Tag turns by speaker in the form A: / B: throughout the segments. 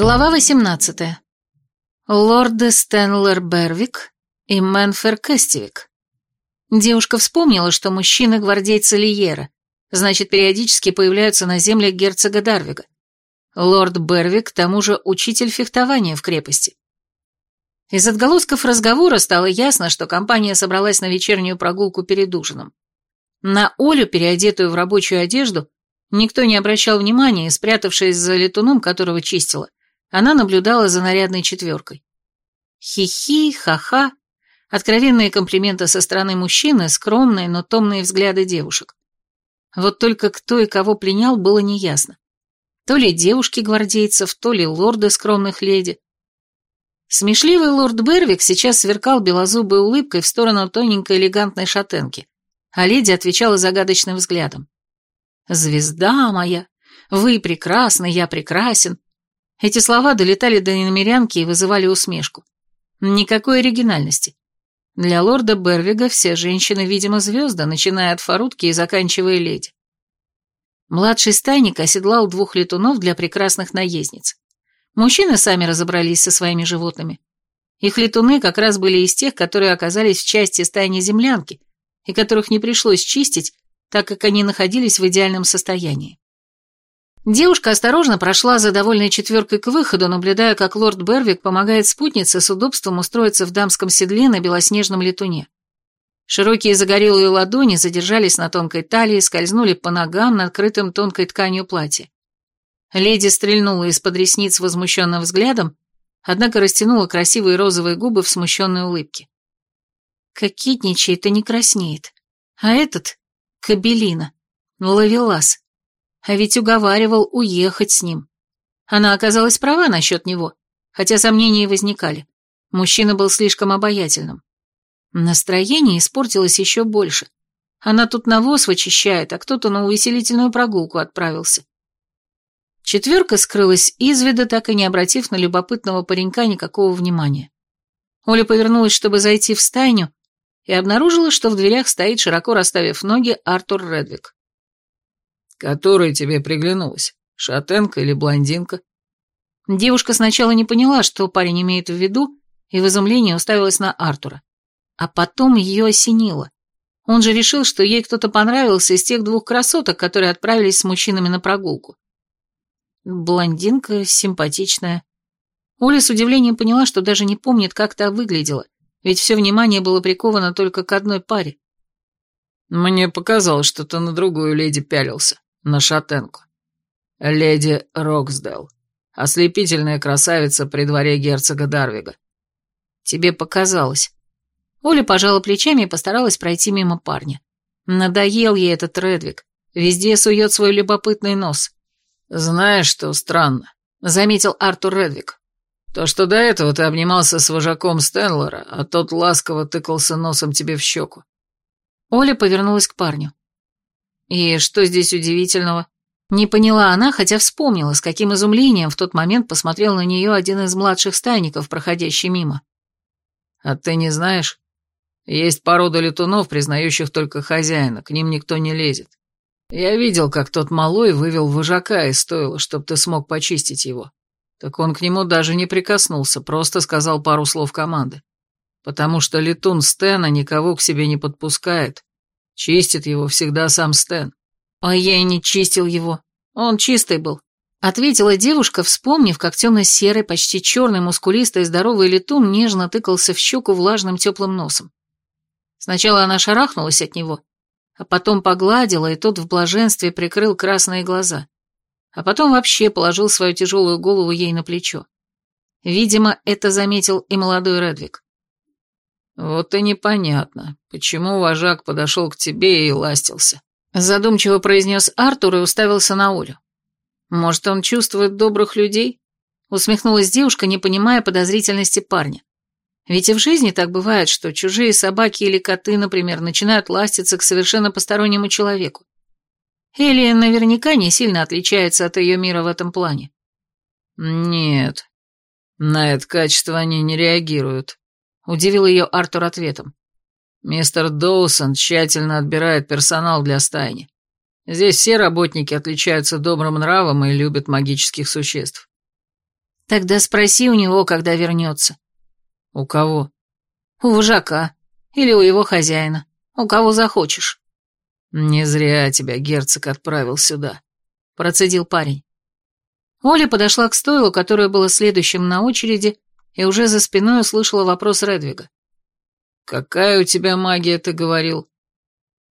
A: Глава 18. Лорды Стэнлер Бервик и Мэнфер Кестивик. Девушка вспомнила, что мужчины гвардейцы Лиера, значит, периодически появляются на землях герцога Дарвига. Лорд Бервик, к тому же, учитель фехтования в крепости. Из отголосков разговора стало ясно, что компания собралась на вечернюю прогулку перед ужином. На Олю, переодетую в рабочую одежду, никто не обращал внимания, спрятавшись за летуном, которого чистила, она наблюдала за нарядной четверкой. Хи-хи, ха-ха, откровенные комплименты со стороны мужчины, скромные, но томные взгляды девушек. Вот только кто и кого пленял, было неясно. То ли девушки гвардейцев, то ли лорды скромных леди. Смешливый лорд Бервик сейчас сверкал белозубой улыбкой в сторону тоненькой элегантной шатенки, а леди отвечала загадочным взглядом. «Звезда моя, вы прекрасны, я прекрасен, эти слова долетали до иномерянки и вызывали усмешку. Никакой оригинальности. Для лорда Бервига все женщины, видимо, звезды, начиная от фарутки и заканчивая леди. Младший стайник оседлал двух летунов для прекрасных наездниц. Мужчины сами разобрались со своими животными. Их летуны как раз были из тех, которые оказались в части стайни землянки, и которых не пришлось чистить, так как они находились в идеальном состоянии. Девушка осторожно прошла за довольной четверкой к выходу, наблюдая, как лорд Бервик помогает спутнице с удобством устроиться в дамском седле на белоснежном летуне. Широкие загорелые ладони задержались на тонкой талии, скользнули по ногам, накрытым тонкой тканью платья. Леди стрельнула из-под ресниц возмущенным взглядом, однако растянула красивые розовые губы в смущенной улыбке. Кокетничает и не краснеет. А этот — Кабелина, ловелас. А ведь уговаривал уехать с ним. Она оказалась права насчет него, хотя сомнения и возникали. Мужчина был слишком обаятельным. Настроение испортилось еще больше. Она тут навоз вычищает, а кто-то на увеселительную прогулку отправился. Четверка скрылась из вида, так и не обратив на любопытного паренька никакого внимания. Оля повернулась, чтобы зайти в стайню, и обнаружила, что в дверях стоит, широко расставив ноги, Артур Редвик.
B: Которая тебе приглянулась, шатенка или блондинка?
A: Девушка сначала не поняла, что парень имеет в виду, и в изумлении уставилась на Артура. А потом ее осенило. Он же решил, что ей кто-то понравился из тех двух красоток, которые отправились с мужчинами на прогулку. Блондинка симпатичная. Оля с удивлением поняла, что даже не помнит, как та выглядела, ведь все внимание было приковано только к одной паре.
B: «Мне показалось, что ты на другую леди пялился», на шатенку. Леди Роксдел, ослепительная красавица при дворе герцога Дарвига.
A: Тебе показалось. Оля пожала плечами и постаралась пройти мимо парня. Надоел ей этот Редвик. Везде сует свой любопытный нос.
B: Знаешь, что странно? Заметил Артур Редвик. То, что до этого ты обнимался с вожаком Стэнлора, а тот ласково тыкался носом тебе в щеку.
A: Оля повернулась к парню. И что здесь удивительного? Не поняла она, хотя вспомнила, с каким изумлением в тот момент посмотрел на нее один из младших стайников, проходящий мимо.
B: «А ты не знаешь? Есть порода летунов, признающих только хозяина, к ним никто не лезет. Я видел, как тот малой вывел вожака из стойла, чтобы ты смог почистить его. Так он к нему даже не прикоснулся, просто сказал пару слов команды. Потому что летун Стена никого к себе не подпускает, Чистит его всегда сам Стэн.
A: А я и не чистил его. Он чистый был. Ответила девушка, вспомнив, как темно-серый, почти черный, мускулистый здоровый летун нежно тыкался в щеку влажным теплым носом. Сначала она шарахнулась от него, а потом погладила, и тот в блаженстве прикрыл красные глаза. А потом вообще положил свою тяжелую голову ей на плечо. Видимо, это заметил и молодой Редвик.
B: «Вот и непонятно, почему вожак подошел к тебе и ластился»,
A: задумчиво произнес Артур и уставился на Олю. «Может, он чувствует добрых людей?» усмехнулась девушка, не понимая подозрительности парня. Ведь и в жизни так бывает, что чужие собаки или коты, например, начинают ластиться к совершенно постороннему человеку. Или наверняка не сильно отличается от ее мира в этом плане.
B: «Нет, на это качество они не реагируют», Удивил ее Артур ответом. Мистер Доусон тщательно отбирает персонал для стайни. Здесь все работники отличаются добрым нравом и любят магических существ.
A: Тогда спроси у него, когда вернется.
B: У кого?
A: У вожака. Или у его хозяина. У кого захочешь.
B: Не зря тебя герцог отправил сюда, процедил парень.
A: Оля подошла к стойлу, которое было следующим на очереди, и уже за спиной услышала вопрос Редвига.
B: «Какая у тебя магия, ты говорил?»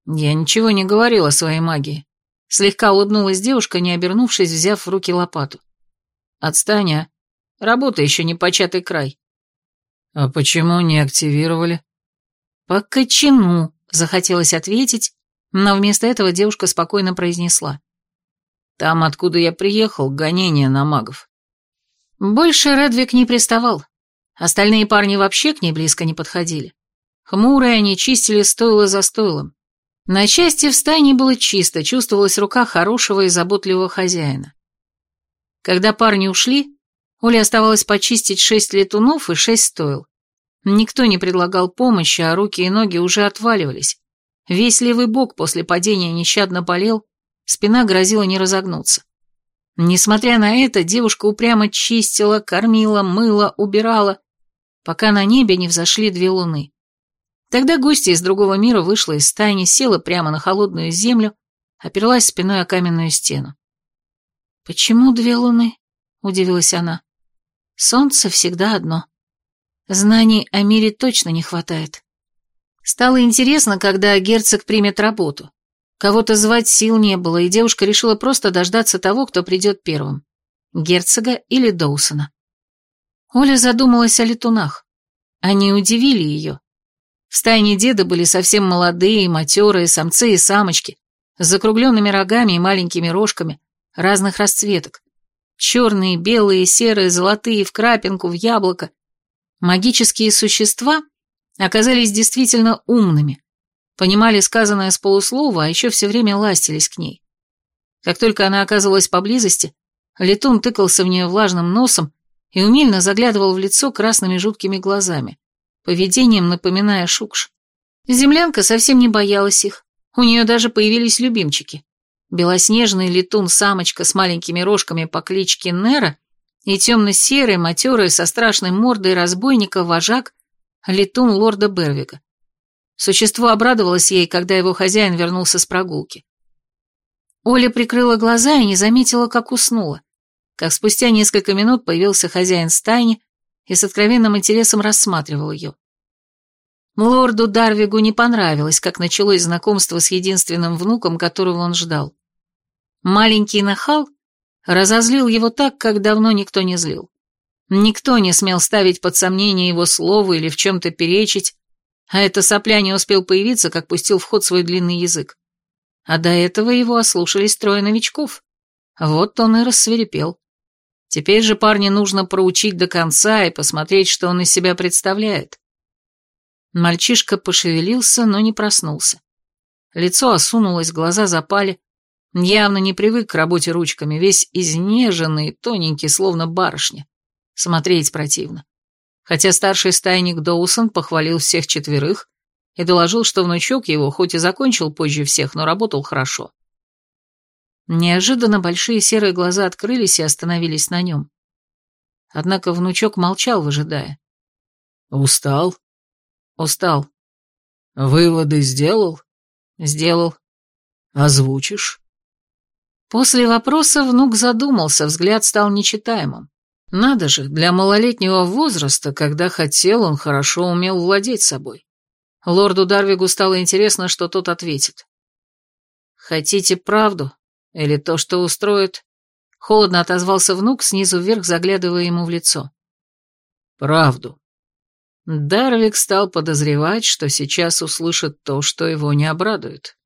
A: «Я ничего не говорил о своей магии». Слегка улыбнулась девушка, не обернувшись, взяв в руки лопату. «Отстань, а. Работа еще не початый край».
B: «А почему не активировали?»
A: «По кочану», — захотелось ответить, но вместо этого девушка спокойно произнесла.
B: «Там, откуда я приехал, гонение на магов».
A: Больше Редвик не приставал. Остальные парни вообще к ней близко не подходили. Хмурые они чистили стойло за стойлом. На счастье в стайне было чисто, чувствовалась рука хорошего и заботливого хозяина. Когда парни ушли, Оле оставалось почистить шесть летунов и шесть стойл. Никто не предлагал помощи, а руки и ноги уже отваливались. Весь левый бок после падения нещадно болел, спина грозила не разогнуться. Несмотря на это, девушка упрямо чистила, кормила, мыла, убирала, пока на небе не взошли две луны. Тогда гостья из другого мира вышла из стайни, села прямо на холодную землю, оперлась спиной о каменную стену. «Почему две луны?» — удивилась она. «Солнце всегда одно. Знаний о мире точно не хватает». Стало интересно, когда герцог примет работу. Кого-то звать сил не было, и девушка решила просто дождаться того, кто придет первым. Герцога или Доусона. Оля задумалась о летунах. Они удивили ее. В стайне деда были совсем молодые, матерые, самцы и самочки, с закругленными рогами и маленькими рожками разных расцветок. Черные, белые, серые, золотые, в крапинку, в яблоко. Магические существа оказались действительно умными, понимали сказанное с полуслова, а еще все время ластились к ней. Как только она оказывалась поблизости, летун тыкался в нее влажным носом и умильно заглядывал в лицо красными жуткими глазами поведением напоминая Шукш. Землянка совсем не боялась их, у нее даже появились любимчики. Белоснежный летун-самочка с маленькими рожками по кличке Нера и темно-серый, матерый, со страшной мордой разбойника вожак летун лорда Бервига. Существо обрадовалось ей, когда его хозяин вернулся с прогулки. Оля прикрыла глаза и не заметила, как уснула, как спустя несколько минут появился хозяин стайни и с откровенным интересом рассматривал ее. Лорду Дарвигу не понравилось, как началось знакомство с единственным внуком, которого он ждал. Маленький нахал разозлил его так, как давно никто не злил. Никто не смел ставить под сомнение его слово или в чем-то перечить, а эта сопля не успел появиться, как пустил в ход свой длинный язык. А до этого его ослушались трое новичков. Вот он и рассверепел. Теперь же парня нужно проучить до конца и посмотреть, что он из себя представляет. Мальчишка пошевелился, но не проснулся. Лицо осунулось, глаза запали. Явно не привык к работе ручками, весь изнеженный, тоненький, словно барышня. Смотреть противно. Хотя старший стайник Доусон похвалил всех четверых и доложил, что внучок его хоть и закончил позже всех, но работал хорошо. Неожиданно большие серые глаза открылись и остановились на нем. Однако внучок молчал, выжидая.
B: «Устал?»
A: «Устал».
B: «Выводы сделал?»
A: «Сделал».
B: «Озвучишь?»
A: После вопроса внук задумался, взгляд стал нечитаемым. Надо же, для малолетнего возраста, когда хотел, он хорошо умел владеть собой. Лорду Дарвигу стало интересно, что тот ответит. «Хотите правду?» Или то, что устроит...» Холодно отозвался внук, снизу вверх заглядывая ему в лицо.
B: «Правду».
A: Дарвик стал подозревать, что сейчас услышит то, что его не обрадует.